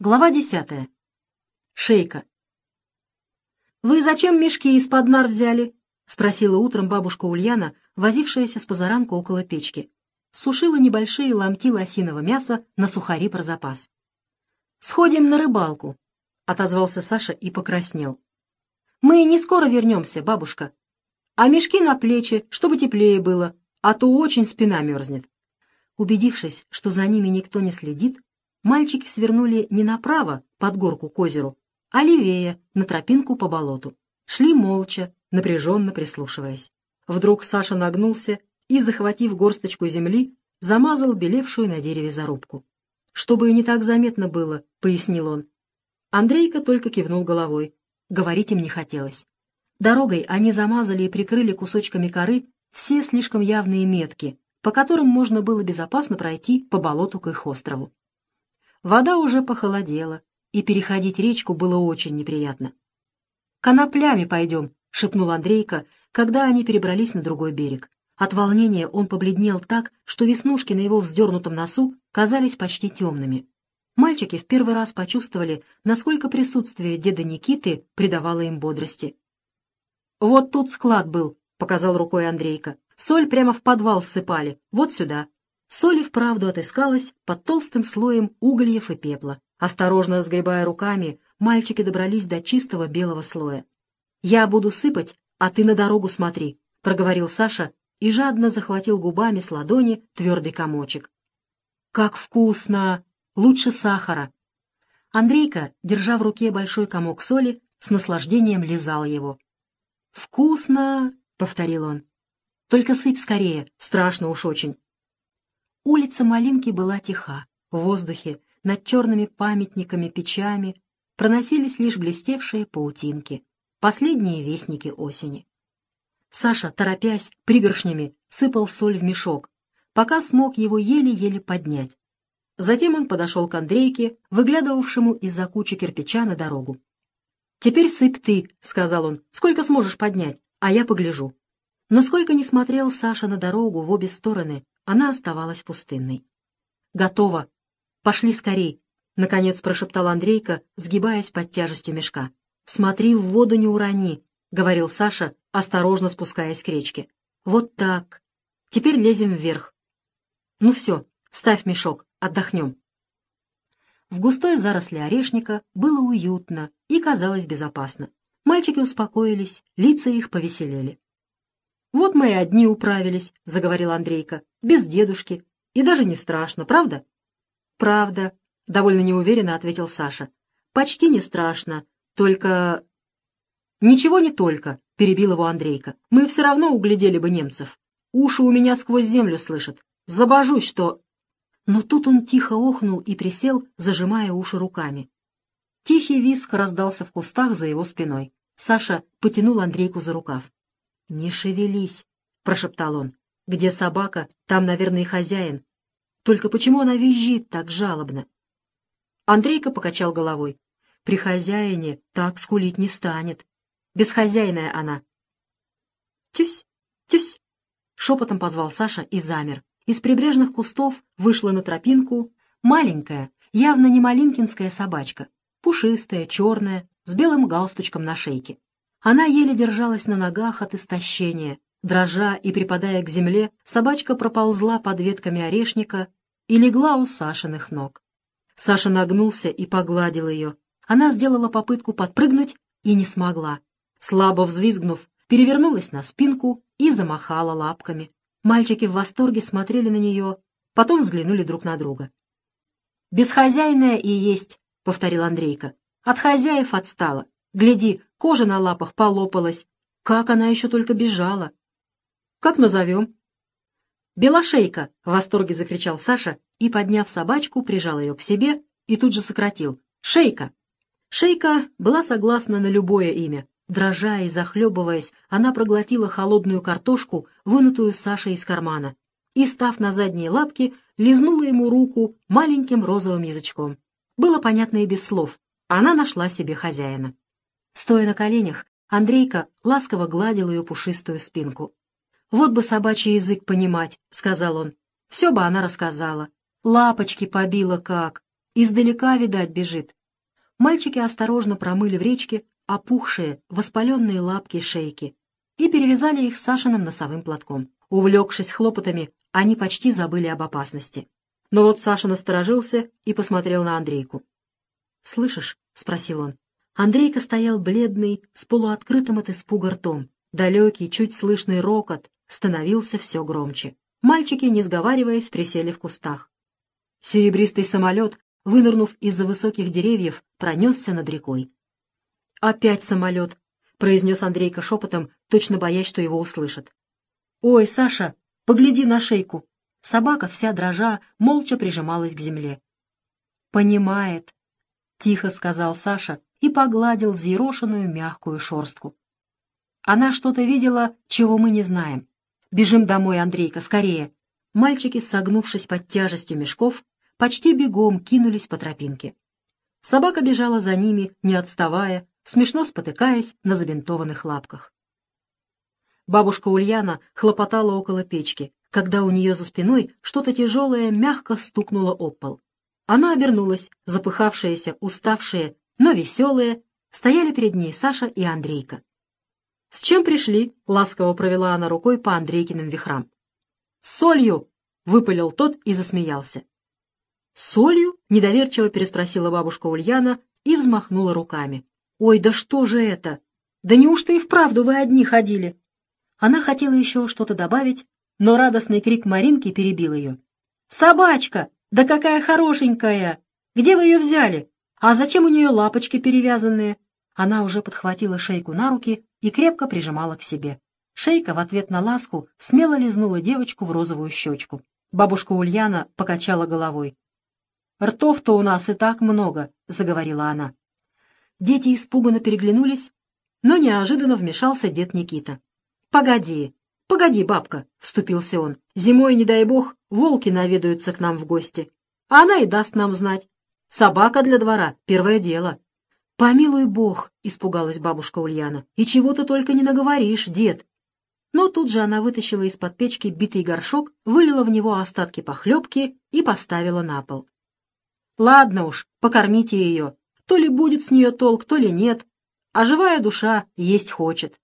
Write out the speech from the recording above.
Глава десятая. Шейка. «Вы зачем мешки из-под нар взяли?» — спросила утром бабушка Ульяна, возившаяся с позаранку около печки. Сушила небольшие ломти лосиного мяса на сухари про запас. «Сходим на рыбалку», — отозвался Саша и покраснел. «Мы не скоро вернемся, бабушка. А мешки на плечи, чтобы теплее было, а то очень спина мерзнет». Убедившись, что за ними никто не следит, мальчики свернули не направо, под горку к озеру, а левее, на тропинку по болоту. Шли молча, напряженно прислушиваясь. Вдруг Саша нагнулся и, захватив горсточку земли, замазал белевшую на дереве зарубку. «Чтобы и не так заметно было», — пояснил он. Андрейка только кивнул головой. Говорить им не хотелось. Дорогой они замазали и прикрыли кусочками коры все слишком явные метки, по которым можно было безопасно пройти по болоту к их острову. Вода уже похолодела, и переходить речку было очень неприятно. «Коноплями пойдем», — шепнул Андрейка, когда они перебрались на другой берег. От волнения он побледнел так, что веснушки на его вздернутом носу казались почти темными. Мальчики в первый раз почувствовали, насколько присутствие деда Никиты придавало им бодрости. «Вот тут склад был», — показал рукой Андрейка. «Соль прямо в подвал ссыпали, вот сюда. Соль вправду отыскалась под толстым слоем угольев и пепла. Осторожно сгребая руками, мальчики добрались до чистого белого слоя. «Я буду сыпать, а ты на дорогу смотри», — проговорил Саша и жадно захватил губами с ладони твердый комочек. «Как вкусно! Лучше сахара!» Андрейка, держа в руке большой комок соли, с наслаждением лизал его. «Вкусно!» — повторил он. «Только сыпь скорее, страшно уж очень». Улица Малинки была тиха. В воздухе, над черными памятниками, печами, проносились лишь блестевшие паутинки, последние вестники осени. Саша, торопясь, пригоршнями сыпал соль в мешок, пока смог его еле-еле поднять. Затем он подошел к Андрейке, выглядывавшему из-за кучи кирпича на дорогу. «Теперь сыпь ты», — сказал он, — «сколько сможешь поднять, а я погляжу». Но сколько ни смотрел Саша на дорогу в обе стороны, она оставалась пустынной. «Готово! Пошли скорей!» — наконец прошептал Андрейка, сгибаясь под тяжестью мешка. «Смотри, в воду не урони!» — говорил Саша, осторожно спускаясь к речке. «Вот так. Теперь лезем вверх. Ну все, ставь мешок, отдохнем». В густой заросли орешника было уютно и казалось безопасно. Мальчики успокоились, лица их повеселели. «Вот мы и одни управились», — заговорил Андрейка, — «без дедушки. И даже не страшно, правда?» «Правда», — довольно неуверенно ответил Саша. «Почти не страшно, только...» «Ничего не только», — перебил его Андрейка. «Мы все равно углядели бы немцев. Уши у меня сквозь землю слышат. Забожусь, что...» Но тут он тихо охнул и присел, зажимая уши руками. Тихий виск раздался в кустах за его спиной. Саша потянул Андрейку за рукав. «Не шевелись», — прошептал он. «Где собака, там, наверное, и хозяин. Только почему она визжит так жалобно?» Андрейка покачал головой. «При хозяине так скулить не станет. Бесхозяйная она». «Тюсь, тюсь!» — шепотом позвал Саша и замер. Из прибрежных кустов вышла на тропинку маленькая, явно не малинкинская собачка, пушистая, черная, с белым галстучком на шейке. Она еле держалась на ногах от истощения. Дрожа и припадая к земле, собачка проползла под ветками орешника и легла у Сашиных ног. Саша нагнулся и погладил ее. Она сделала попытку подпрыгнуть и не смогла. Слабо взвизгнув, перевернулась на спинку и замахала лапками. Мальчики в восторге смотрели на нее, потом взглянули друг на друга. «Бесхозяйная и есть», — повторил Андрейка. «От хозяев отстала. Гляди, кожа на лапах полопалась. Как она еще только бежала. Как назовем? «Белошейка!» — в восторге закричал Саша и, подняв собачку, прижал ее к себе и тут же сократил. «Шейка!» Шейка была согласна на любое имя. Дрожа и захлебываясь, она проглотила холодную картошку, вынутую Сашей из кармана, и, став на задние лапки, лизнула ему руку маленьким розовым язычком. Было понятно и без слов. Она нашла себе хозяина. Стоя на коленях, Андрейка ласково гладил ее пушистую спинку. «Вот бы собачий язык понимать», — сказал он. «Все бы она рассказала. Лапочки побила как. Издалека, видать, бежит. Мальчики осторожно промыли в речке опухшие, воспаленные лапки шейки и перевязали их Сашиным носовым платком. Увлекшись хлопотами, они почти забыли об опасности. Но вот Саша насторожился и посмотрел на Андрейку. «Слышишь?» — спросил он. Андрейка стоял бледный, с полуоткрытым от испуга ртом. Далекий, чуть слышный рокот становился все громче. Мальчики, не сговариваясь, присели в кустах. Серебристый самолет, вынырнув из-за высоких деревьев, пронесся над рекой. «Опять самолет!» — произнес Андрейка шепотом, точно боясь, что его услышат. «Ой, Саша, погляди на шейку!» Собака, вся дрожа, молча прижималась к земле. «Понимает», — тихо сказал Саша и погладил взъерошенную мягкую шорстку. «Она что-то видела, чего мы не знаем. Бежим домой, Андрейка, скорее!» Мальчики, согнувшись под тяжестью мешков, почти бегом кинулись по тропинке. Собака бежала за ними, не отставая, смешно спотыкаясь на забинтованных лапках. Бабушка Ульяна хлопотала около печки, когда у нее за спиной что-то тяжелое мягко стукнуло об пол. Она обернулась, запыхавшаяся, уставшая, но веселая, стояли перед ней Саша и Андрейка. «С чем пришли?» — ласково провела она рукой по Андрейкиным вихрам. «С солью!» — выпалил тот и засмеялся. «Солью?» — недоверчиво переспросила бабушка Ульяна и взмахнула руками. «Ой, да что же это? Да неужто и вправду вы одни ходили?» Она хотела еще что-то добавить, но радостный крик Маринки перебил ее. «Собачка! Да какая хорошенькая! Где вы ее взяли? А зачем у нее лапочки перевязанные?» Она уже подхватила шейку на руки и крепко прижимала к себе. Шейка в ответ на ласку смело лизнула девочку в розовую щечку. Бабушка Ульяна покачала головой. «Ртов-то у нас и так много», — заговорила она. Дети испуганно переглянулись, но неожиданно вмешался дед Никита. «Погоди, погоди, бабка», — вступился он. «Зимой, не дай бог, волки наведаются к нам в гости. А она и даст нам знать. Собака для двора — первое дело». «Помилуй бог», — испугалась бабушка Ульяна. «И чего ты только не наговоришь, дед». Но тут же она вытащила из-под печки битый горшок, вылила в него остатки похлебки и поставила на пол. «Ладно уж, покормите ее. То ли будет с нее толк, то ли нет. А живая душа есть хочет.